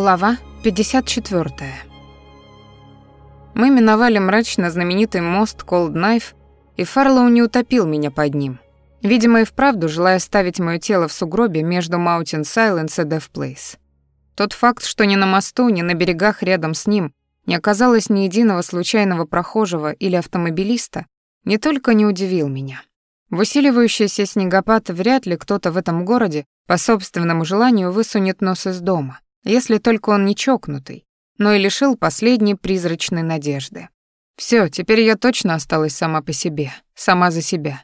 Глава 54. Мы миновали мрачно знаменитый мост Cold Knife, и Фарлоу не утопил меня под ним. Видимо, и вправду желая ставить моё тело в сугробе между Mountain Silence и Death Place. Тот факт, что ни на мосту, ни на берегах рядом с ним не оказалось ни единого случайного прохожего или автомобилиста, не только не удивил меня. В усиливающийся снегопад вряд ли кто-то в этом городе по собственному желанию высунет нос из дома если только он не чокнутый, но и лишил последней призрачной надежды. Все, теперь я точно осталась сама по себе, сама за себя.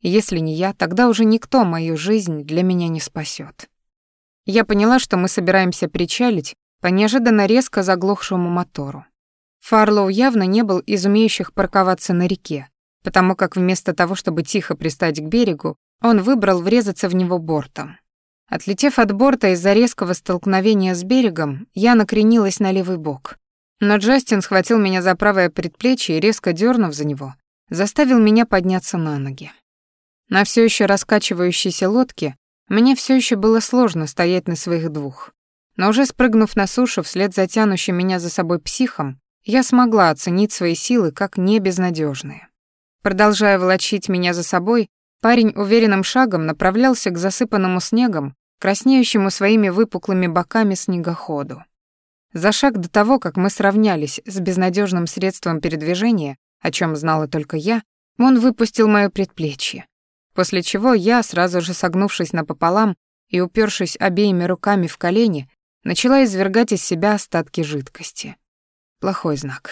если не я, тогда уже никто мою жизнь для меня не спасет. Я поняла, что мы собираемся причалить по неожиданно резко заглохшему мотору. Фарлоу явно не был из умеющих парковаться на реке, потому как вместо того, чтобы тихо пристать к берегу, он выбрал врезаться в него бортом. Отлетев от борта из-за резкого столкновения с берегом, я накренилась на левый бок. Но Джастин схватил меня за правое предплечье и, резко дернув за него, заставил меня подняться на ноги. На все еще раскачивающейся лодке мне все еще было сложно стоять на своих двух. Но уже спрыгнув на сушу вслед за меня за собой психом, я смогла оценить свои силы как не безнадежные. Продолжая волочить меня за собой, парень уверенным шагом направлялся к засыпанному снегом краснеющему своими выпуклыми боками снегоходу. За шаг до того, как мы сравнялись с безнадежным средством передвижения, о чем знала только я, он выпустил моё предплечье. После чего я, сразу же согнувшись напополам и упершись обеими руками в колени, начала извергать из себя остатки жидкости. Плохой знак.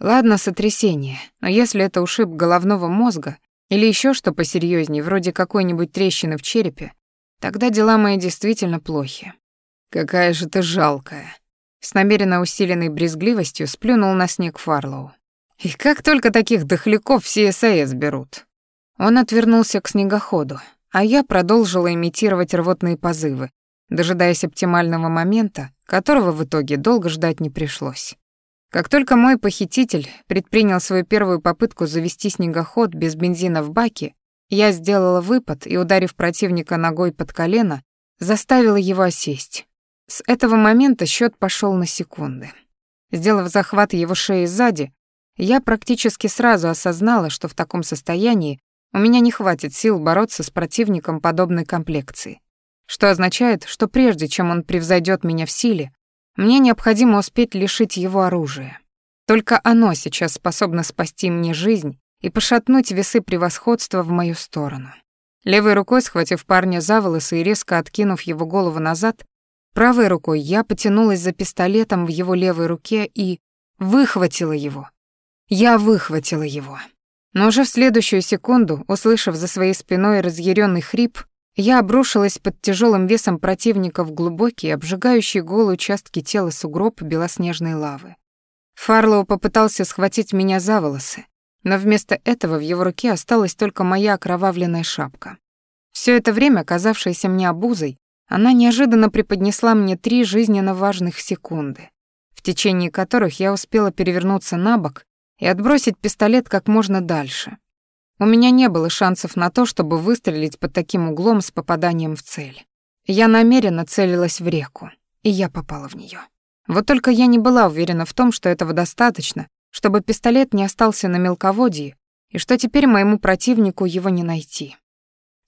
Ладно, сотрясение, но если это ушиб головного мозга или еще что посерьезнее, вроде какой-нибудь трещины в черепе, Тогда дела мои действительно плохи. Какая же ты жалкая. С намеренно усиленной брезгливостью сплюнул на снег Фарлоу. И как только таких дохляков все САЭС берут. Он отвернулся к снегоходу, а я продолжила имитировать рвотные позывы, дожидаясь оптимального момента, которого в итоге долго ждать не пришлось. Как только мой похититель предпринял свою первую попытку завести снегоход без бензина в баке, я сделала выпад и, ударив противника ногой под колено, заставила его осесть. С этого момента счет пошел на секунды. Сделав захват его шеи сзади, я практически сразу осознала, что в таком состоянии у меня не хватит сил бороться с противником подобной комплекции. Что означает, что прежде чем он превзойдет меня в силе, мне необходимо успеть лишить его оружия. Только оно сейчас способно спасти мне жизнь и пошатнуть весы превосходства в мою сторону. Левой рукой, схватив парня за волосы и резко откинув его голову назад, правой рукой я потянулась за пистолетом в его левой руке и выхватила его. Я выхватила его. Но уже в следующую секунду, услышав за своей спиной разъяренный хрип, я обрушилась под тяжелым весом противника в глубокий, обжигающий голые участки тела сугроб белоснежной лавы. Фарлоу попытался схватить меня за волосы, но вместо этого в его руке осталась только моя окровавленная шапка. Все это время, казавшаяся мне обузой, она неожиданно преподнесла мне три жизненно важных секунды, в течение которых я успела перевернуться на бок и отбросить пистолет как можно дальше. У меня не было шансов на то, чтобы выстрелить под таким углом с попаданием в цель. Я намеренно целилась в реку, и я попала в нее. Вот только я не была уверена в том, что этого достаточно, чтобы пистолет не остался на мелководье и что теперь моему противнику его не найти.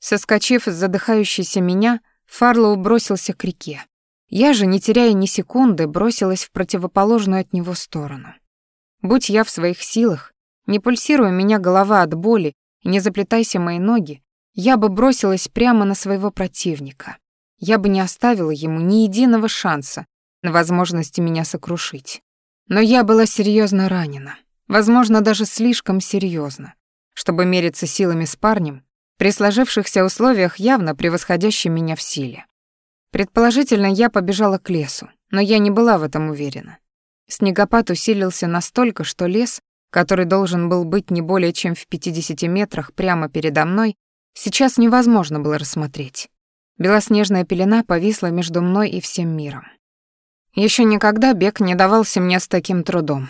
Соскочив с задыхающейся меня, Фарлоу бросился к реке. Я же, не теряя ни секунды, бросилась в противоположную от него сторону. Будь я в своих силах, не пульсируя меня голова от боли и не заплетайся мои ноги, я бы бросилась прямо на своего противника. Я бы не оставила ему ни единого шанса на возможность меня сокрушить. Но я была серьезно ранена, возможно, даже слишком серьезно, чтобы мериться силами с парнем, при сложившихся условиях явно превосходящим меня в силе. Предположительно, я побежала к лесу, но я не была в этом уверена. Снегопад усилился настолько, что лес, который должен был быть не более чем в 50 метрах прямо передо мной, сейчас невозможно было рассмотреть. Белоснежная пелена повисла между мной и всем миром. Еще никогда бег не давался мне с таким трудом.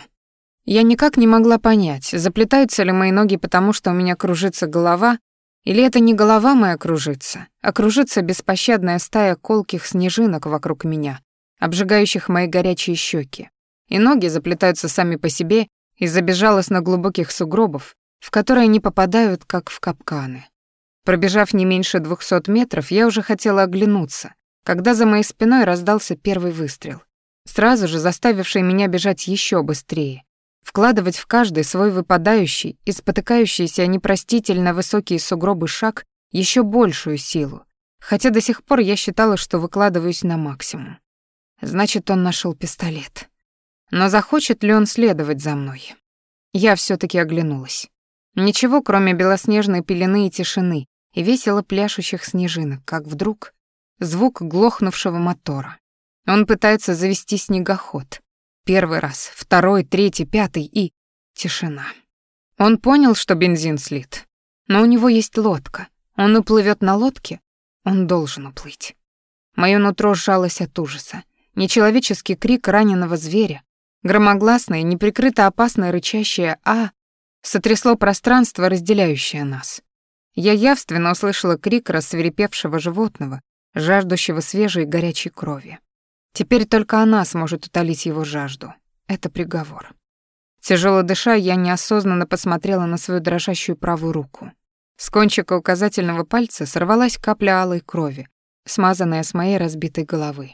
Я никак не могла понять, заплетаются ли мои ноги потому, что у меня кружится голова, или это не голова моя кружится, а кружится беспощадная стая колких снежинок вокруг меня, обжигающих мои горячие щеки, и ноги заплетаются сами по себе из-за безжалостно глубоких сугробов, в которые они попадают, как в капканы. Пробежав не меньше двухсот метров, я уже хотела оглянуться, когда за моей спиной раздался первый выстрел, сразу же заставивший меня бежать еще быстрее, вкладывать в каждый свой выпадающий и спотыкающийся о непростительно высокие сугробы шаг еще большую силу, хотя до сих пор я считала, что выкладываюсь на максимум. Значит, он нашел пистолет. Но захочет ли он следовать за мной? Я все таки оглянулась. Ничего, кроме белоснежной пелены и тишины, и весело пляшущих снежинок, как вдруг звук глохнувшего мотора. Он пытается завести снегоход. Первый раз, второй, третий, пятый и... Тишина. Он понял, что бензин слит. Но у него есть лодка. Он уплывет на лодке. Он должен уплыть. Моё нутро сжалось от ужаса. Нечеловеческий крик раненого зверя, громогласное, неприкрыто опасное рычащее «А» сотрясло пространство, разделяющее нас. Я явственно услышала крик рассверепевшего животного, жаждущего свежей горячей крови. Теперь только она сможет утолить его жажду. Это приговор. Тяжело дыша, я неосознанно посмотрела на свою дрожащую правую руку. С кончика указательного пальца сорвалась капля алой крови, смазанная с моей разбитой головы.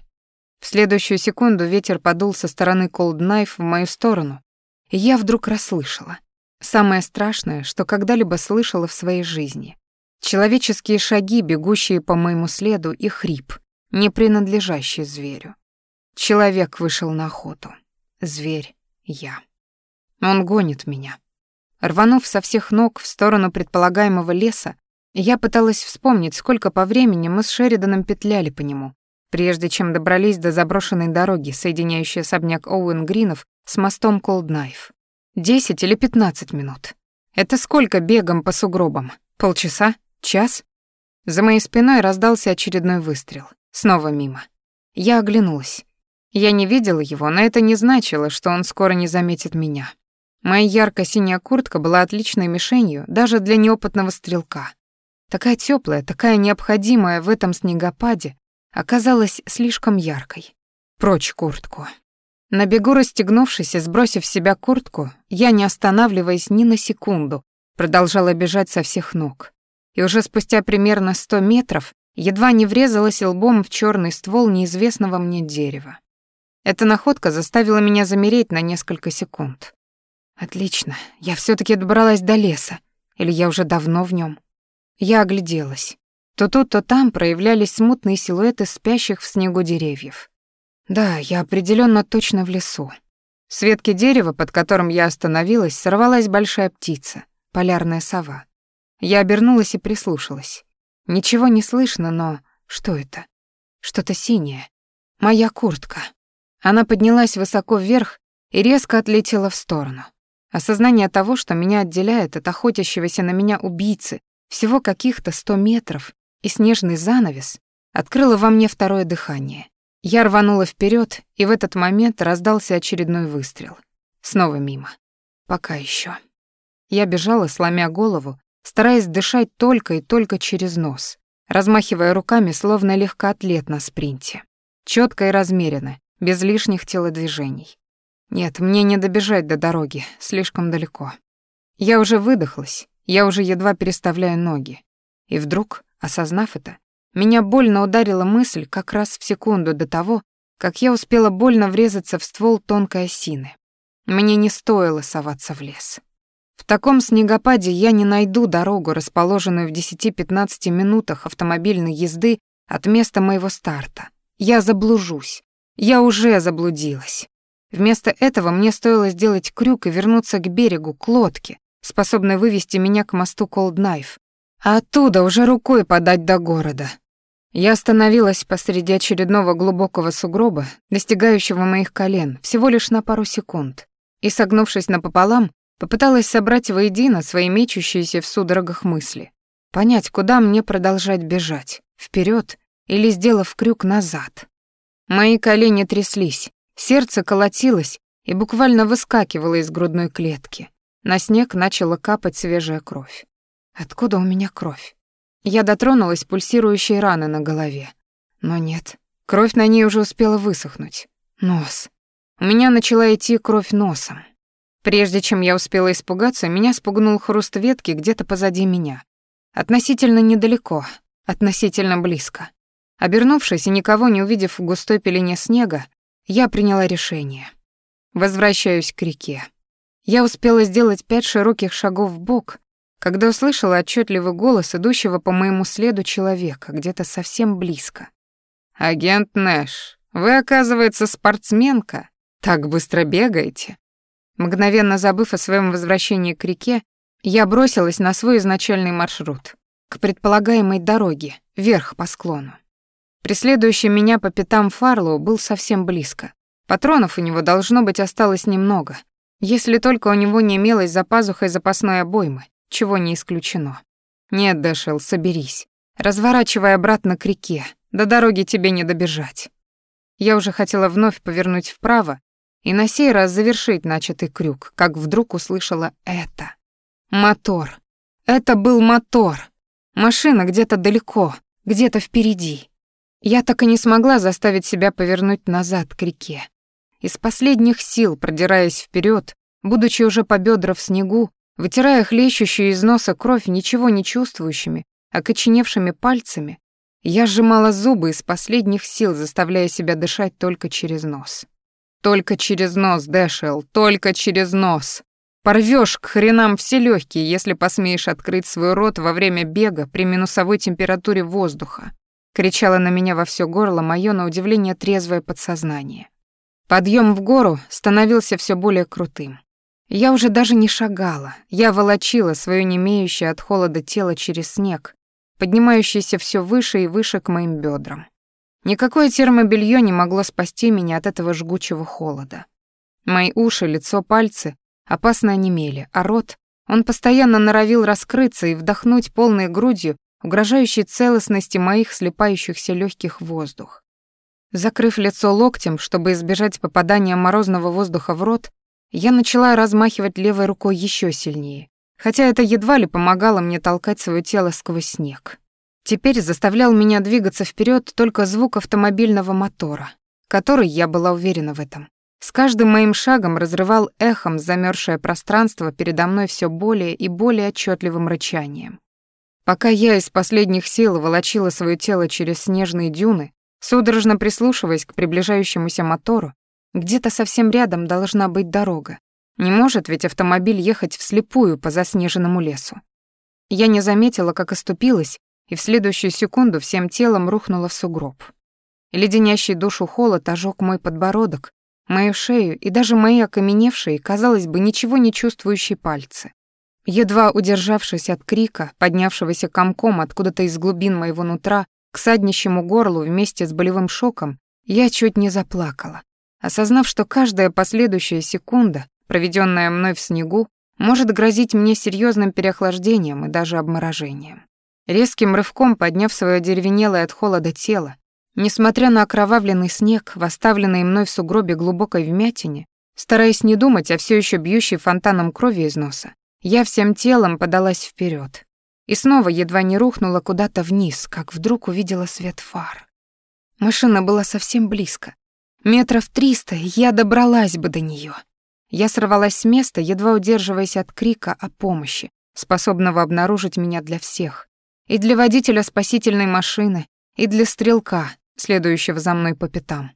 В следующую секунду ветер подул со стороны Cold Knife в мою сторону, и я вдруг расслышала. Самое страшное, что когда-либо слышала в своей жизни. Человеческие шаги, бегущие по моему следу, и хрип, не принадлежащий зверю. Человек вышел на охоту. Зверь — я. Он гонит меня. Рванув со всех ног в сторону предполагаемого леса, я пыталась вспомнить, сколько по времени мы с Шериданом петляли по нему, прежде чем добрались до заброшенной дороги, соединяющей особняк Оуэн Гринов с мостом Колднайф. Десять или пятнадцать минут. Это сколько бегом по сугробам? Полчаса? Час? За моей спиной раздался очередной выстрел. Снова мимо. Я оглянулась. Я не видела его, но это не значило, что он скоро не заметит меня. Моя ярко-синяя куртка была отличной мишенью даже для неопытного стрелка. Такая теплая, такая необходимая в этом снегопаде, оказалась слишком яркой. Прочь куртку. На бегу расстегнувшись и сбросив с себя куртку, я, не останавливаясь ни на секунду, продолжала бежать со всех ног. И уже спустя примерно сто метров едва не врезалась лбом в черный ствол неизвестного мне дерева. Эта находка заставила меня замереть на несколько секунд. Отлично, я все таки добралась до леса. Или я уже давно в нем. Я огляделась. То тут, то там проявлялись смутные силуэты спящих в снегу деревьев. Да, я определенно точно в лесу. С ветки дерева, под которым я остановилась, сорвалась большая птица, полярная сова. Я обернулась и прислушалась. Ничего не слышно, но что это? Что-то синее. Моя куртка. Она поднялась высоко вверх и резко отлетела в сторону. Осознание того, что меня отделяет от охотящегося на меня убийцы всего каких-то сто метров и снежный занавес, открыло во мне второе дыхание. Я рванула вперед, и в этот момент раздался очередной выстрел. Снова мимо. Пока еще. Я бежала, сломя голову, стараясь дышать только и только через нос, размахивая руками, словно легкоатлет на спринте. Четко и размеренно, без лишних телодвижений. Нет, мне не добежать до дороги, слишком далеко. Я уже выдохлась, я уже едва переставляю ноги. И вдруг, осознав это, меня больно ударила мысль как раз в секунду до того, как я успела больно врезаться в ствол тонкой осины. Мне не стоило соваться в лес. В таком снегопаде я не найду дорогу, расположенную в 10-15 минутах автомобильной езды от места моего старта. Я заблужусь, я уже заблудилась. Вместо этого мне стоило сделать крюк и вернуться к берегу, к лодке, способной вывести меня к мосту Колднайф, а оттуда уже рукой подать до города. Я остановилась посреди очередного глубокого сугроба, достигающего моих колен, всего лишь на пару секунд, и, согнувшись напополам, попыталась собрать воедино свои мечущиеся в судорогах мысли. Понять, куда мне продолжать бежать, вперед или, сделав крюк, назад. Мои колени тряслись, сердце колотилось и буквально выскакивало из грудной клетки. На снег начала капать свежая кровь. Откуда у меня кровь? Я дотронулась пульсирующей раны на голове. Но нет, Кровь на ней уже успела высохнуть. Нос. У меня начала идти кровь носом. Прежде чем я успела испугаться, меня спугнул хруст ветки где-то позади меня. Относительно недалеко, относительно близко. Обернувшись и никого не увидев в густой пелене снега, я приняла решение. Возвращаюсь к реке. Я успела сделать пять широких шагов в бок, когда услышала отчетливый голос идущего по моему следу человека, где-то совсем близко. «Агент Нэш, вы, оказывается, спортсменка. Так быстро бегаете?» Мгновенно забыв о своем возвращении к реке, я бросилась на свой изначальный маршрут, к предполагаемой дороге, вверх по склону. Преследующий меня по пятам Фарлоу был совсем близко. Патронов у него должно быть осталось немного, если только у него не имелось за пазухой запасной обоймы, чего не исключено. Нет, Дэшел, соберись. Разворачивай обратно к реке, до дороги тебе не добежать. Я уже хотела вновь повернуть вправо и на сей раз завершить начатый крюк, как вдруг услышала это. Мотор. Это был мотор. Машина где-то далеко, где-то впереди. Я так и не смогла заставить себя повернуть назад к реке. Из последних сил, продираясь вперед, будучи уже по бедра в снегу, вытирая хлещущую из носа кровь ничего не чувствующими, окоченевшими пальцами, я сжимала зубы из последних сил, заставляя себя дышать только через нос. Только через нос, Дэшел, только через нос. Порвёшь к хренам все легкие, если посмеешь открыть свой рот во время бега при минусовой температуре воздуха. Кричало на меня во все горло мое на удивление трезвое подсознание. Подъем в гору становился все более крутым. Я уже даже не шагала, я волочила свое немеющее от холода тело через снег, поднимающийся все выше и выше к моим бедрам. Никакое термобелье не могло спасти меня от этого жгучего холода. Мои уши, лицо, пальцы опасно онемели, а рот, он постоянно норовил раскрыться и вдохнуть полной грудью угрожающей целостности моих слепающихся легких воздух. Закрыв лицо локтем, чтобы избежать попадания морозного воздуха в рот, я начала размахивать левой рукой еще сильнее, хотя это едва ли помогало мне толкать свое тело сквозь снег. Теперь заставлял меня двигаться вперед только звук автомобильного мотора, который, я была уверена в этом, с каждым моим шагом разрывал эхом замерзшее пространство передо мной все более и более отчетливым рычанием. Пока я из последних сил волочила свое тело через снежные дюны, судорожно прислушиваясь к приближающемуся мотору, где-то совсем рядом должна быть дорога, не может ведь автомобиль ехать вслепую по заснеженному лесу. Я не заметила, как оступилась, и в следующую секунду всем телом рухнула в сугроб. Леденящий душу холод ожег мой подбородок, мою шею и даже мои окаменевшие, казалось бы, ничего не чувствующие пальцы. Едва удержавшись от крика, поднявшегося комком откуда-то из глубин моего нутра к саднищему горлу вместе с болевым шоком, я чуть не заплакала, осознав, что каждая последующая секунда проведенная мной в снегу, может грозить мне серьезным переохлаждением и даже обморожением. Резким рывком подняв свое деревенелое от холода тело, несмотря на окровавленный снег, оставленный мной в сугробе глубокой вмятине, стараясь не думать о все еще бьющей фонтаном крови из носа, я всем телом подалась вперед и снова едва не рухнула куда-то вниз, как вдруг увидела свет фар. Машина была совсем близко. Метров триста, я добралась бы до нее. Я сорвалась с места, едва удерживаясь от крика о помощи, способного обнаружить меня для всех. И для водителя спасительной машины, и для стрелка, следующего за мной по пятам.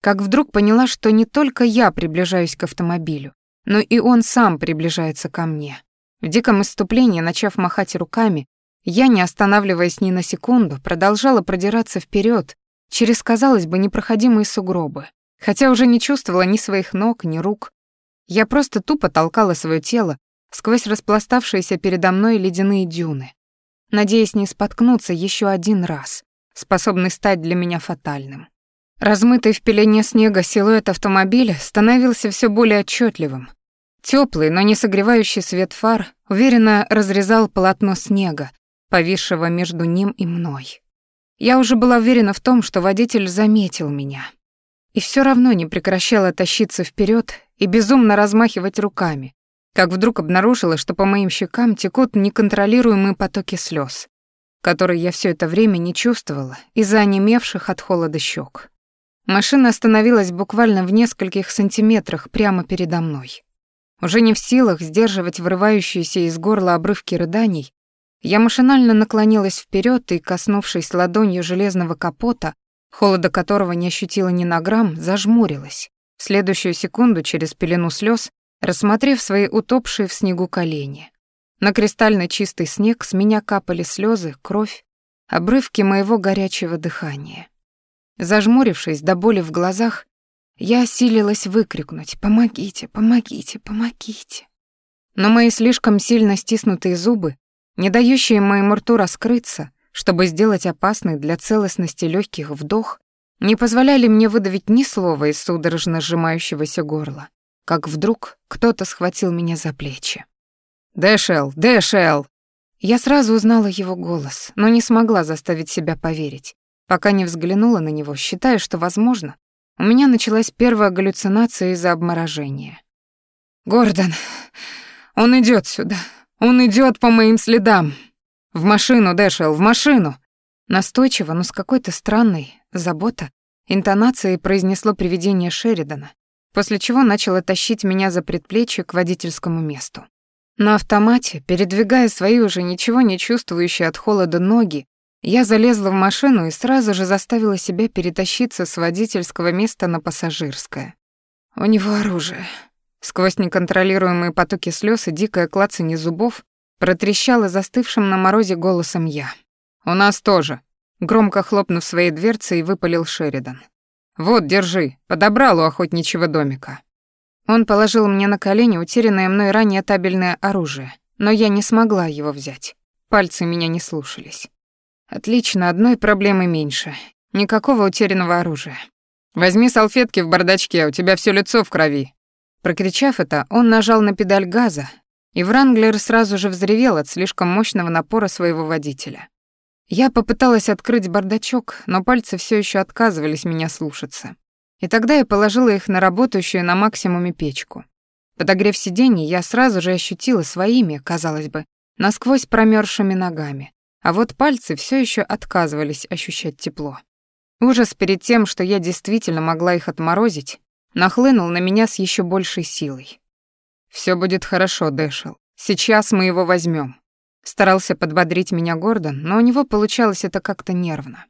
Как вдруг поняла, что не только я приближаюсь к автомобилю, но и он сам приближается ко мне. В диком иступлении, начав махать руками, я, не останавливаясь ни на секунду, продолжала продираться вперед через, казалось бы, непроходимые сугробы, хотя уже не чувствовала ни своих ног, ни рук, я просто тупо толкала свое тело сквозь распластавшиеся передо мной ледяные дюны, надеясь не споткнуться еще один раз, способный стать для меня фатальным. Размытый в пелене снега силуэт автомобиля становился все более отчетливым. Теплый, но не согревающий свет фар уверенно разрезал полотно снега, повисшего между ним и мной. Я уже была уверена в том, что водитель заметил меня. И все равно не прекращала тащиться вперед и безумно размахивать руками, как вдруг обнаружила, что по моим щекам текут неконтролируемые потоки слез, которые я все это время не чувствовала из-за онемевших от холода щек. Машина остановилась буквально в нескольких сантиметрах прямо передо мной. Уже не в силах сдерживать вырывающиеся из горла обрывки рыданий, я машинально наклонилась вперед и, коснувшись ладонью железного капота, холода которого не ощутила ни на грамм, зажмурилась. В следующую секунду через пелену слез, рассмотрев свои утопшие в снегу колени. На кристально чистый снег с меня капали слезы, кровь, обрывки моего горячего дыхания. Зажмурившись до боли в глазах, я осилилась выкрикнуть «Помогите, помогите, помогите!». Но мои слишком сильно стиснутые зубы, не дающие моему рту раскрыться, чтобы сделать опасный для целостности легких вдох, не позволяли мне выдавить ни слова из судорожно сжимающегося горла, как вдруг кто-то схватил меня за плечи. «Дэшел! Дэшел!» Я сразу узнала его голос, но не смогла заставить себя поверить, пока не взглянула на него, считая, что, возможно, у меня началась первая галлюцинация из-за обморожения. «Гордон, он идет сюда. Он идет по моим следам. В машину, Дэшел, в машину!» Настойчиво, но с какой-то странной забота, интонацией произнесло привидение Шеридана, после чего начало тащить меня за предплечье к водительскому месту. На автомате, передвигая свои уже ничего не чувствующие от холода ноги, я залезла в машину и сразу же заставила себя перетащиться с водительского места на пассажирское. У него оружие. Сквозь неконтролируемые потоки слез и дикое клацанье зубов протрещала застывшим на морозе голосом я. «У нас тоже», — громко хлопнув своей дверцей, выпалил Шеридан. «Вот, держи, подобрал у охотничьего домика». Он положил мне на колени утерянное мной ранее табельное оружие, но я не смогла его взять. Пальцы меня не слушались. Отлично, одной проблемы меньше. Никакого утерянного оружия. Возьми салфетки в бардачке, у тебя все лицо в крови. Прокричав это, он нажал на педаль газа, и Вранглер сразу же взревел от слишком мощного напора своего водителя. Я попыталась открыть бардачок, но пальцы все еще отказывались меня слушаться. И тогда я положила их на работающую на максимуме печку. Подогрев сиденье, я сразу же ощутила своими, казалось бы, насквозь промерзшими ногами, а вот пальцы все еще отказывались ощущать тепло. Ужас перед тем, что я действительно могла их отморозить, нахлынул на меня с еще большей силой. Все будет хорошо, Дэшел. Сейчас мы его возьмем. Старался подбодрить меня Гордон, но у него получалось это как-то нервно.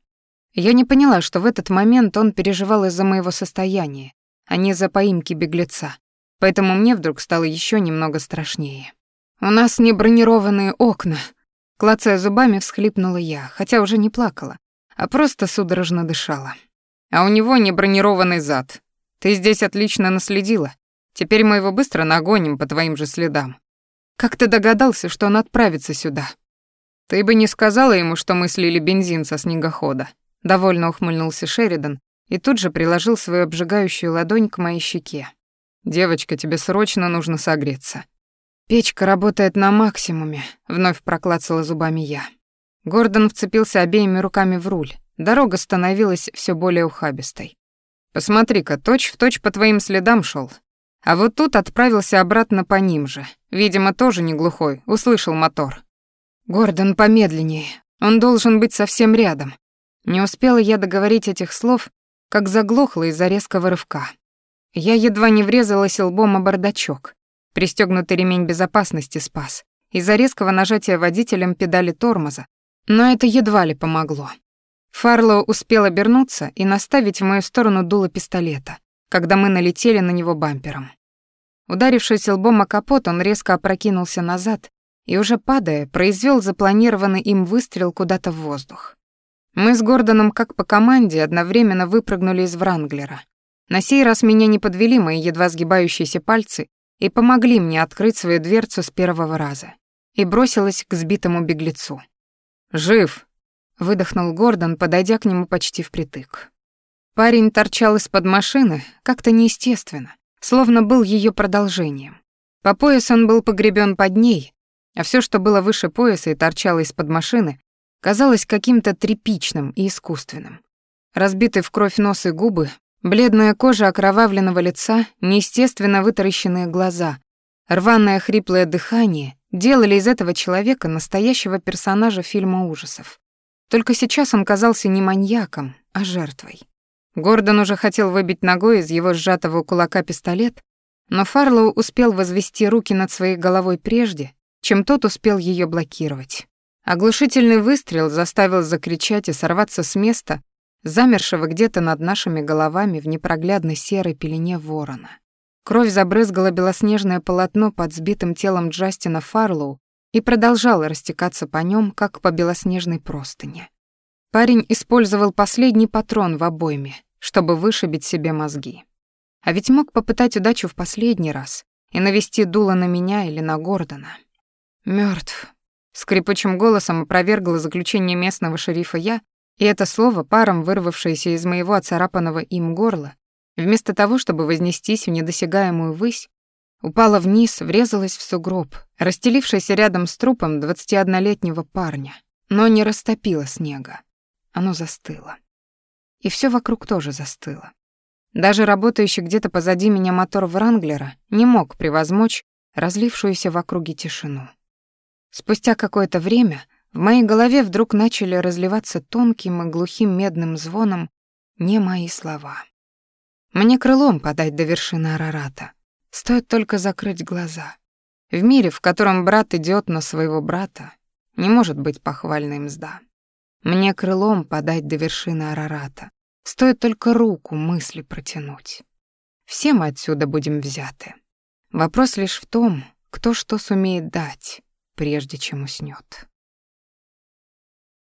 Я не поняла, что в этот момент он переживал из-за моего состояния, а не из-за поимки беглеца. Поэтому мне вдруг стало еще немного страшнее. «У нас не бронированные окна», Клацая зубами, всхлипнула я, хотя уже не плакала, а просто судорожно дышала. А у него не бронированный зад. Ты здесь отлично наследила. Теперь мы его быстро нагоним по твоим же следам. Как ты догадался, что он отправится сюда? Ты бы не сказала ему, что мы слили бензин со снегохода. Довольно ухмыльнулся Шеридан и тут же приложил свою обжигающую ладонь к моей щеке. Девочка, тебе срочно нужно согреться. «Печка работает на максимуме», — вновь проклацала зубами я. Гордон вцепился обеими руками в руль. Дорога становилась все более ухабистой. «Посмотри-ка, точь-в-точь по твоим следам шел. А вот тут отправился обратно по ним же. Видимо, тоже не глухой, услышал мотор. Гордон помедленнее. Он должен быть совсем рядом. Не успела я договорить этих слов, как заглохла из-за резкого рывка. Я едва не врезалась лбом о бардачок. Пристегнутый ремень безопасности спас. Из-за резкого нажатия водителем педали тормоза. Но это едва ли помогло. Фарлоу успел обернуться и наставить в мою сторону дуло пистолета, когда мы налетели на него бампером. Ударившись лбом о капот, он резко опрокинулся назад и, уже падая, произвел запланированный им выстрел куда-то в воздух. Мы с Гордоном, как по команде, одновременно выпрыгнули из Вранглера. На сей раз меня не подвели мои едва сгибающиеся пальцы, и помогли мне открыть свою дверцу с первого раза. И бросилась к сбитому беглецу. «Жив!» — выдохнул Гордон, подойдя к нему почти впритык. Парень торчал из-под машины как-то неестественно, словно был ее продолжением. По пояс он был погребен под ней, а все, что было выше пояса и торчало из-под машины, казалось каким-то тряпичным и искусственным. Разбитый в кровь нос и губы Бледная кожа окровавленного лица, неестественно вытаращенные глаза, рваное хриплое дыхание делали из этого человека настоящего персонажа фильма ужасов. Только сейчас он казался не маньяком, а жертвой. Гордон уже хотел выбить ногой из его сжатого кулака пистолет, но Фарлоу успел возвести руки над своей головой прежде, чем тот успел ее блокировать. Оглушительный выстрел заставил закричать и сорваться с места, замершего где-то над нашими головами в непроглядной серой пелене ворона. Кровь забрызгала белоснежное полотно под сбитым телом Джастина Фарлоу и продолжала растекаться по нем, как по белоснежной простыне. Парень использовал последний патрон в обойме, чтобы вышибить себе мозги. А ведь мог попытать удачу в последний раз и навести дуло на меня или на Гордона. Мертв. Скрипучим голосом опровергла заключение местного шерифа я, и это слово, паром вырвавшееся из моего оцарапанного им горла, вместо того, чтобы вознестись в недосягаемую высь, упало вниз, врезалось в сугроб, расстелившийся рядом с трупом 21-летнего парня, но не растопило снега. Оно застыло. И все вокруг тоже застыло. Даже работающий где-то позади меня мотор Вранглера не мог превозмочь разлившуюся в округе тишину. Спустя какое-то время в моей голове вдруг начали разливаться тонким и глухим медным звоном не мои слова. Мне крылом подать до вершины Арарата. Стоит только закрыть глаза. В мире, в котором брат идет на своего брата, не может быть похвальной мзда. Мне крылом подать до вершины Арарата. Стоит только руку мысли протянуть. Все мы отсюда будем взяты. Вопрос лишь в том, кто что сумеет дать, прежде чем уснёт.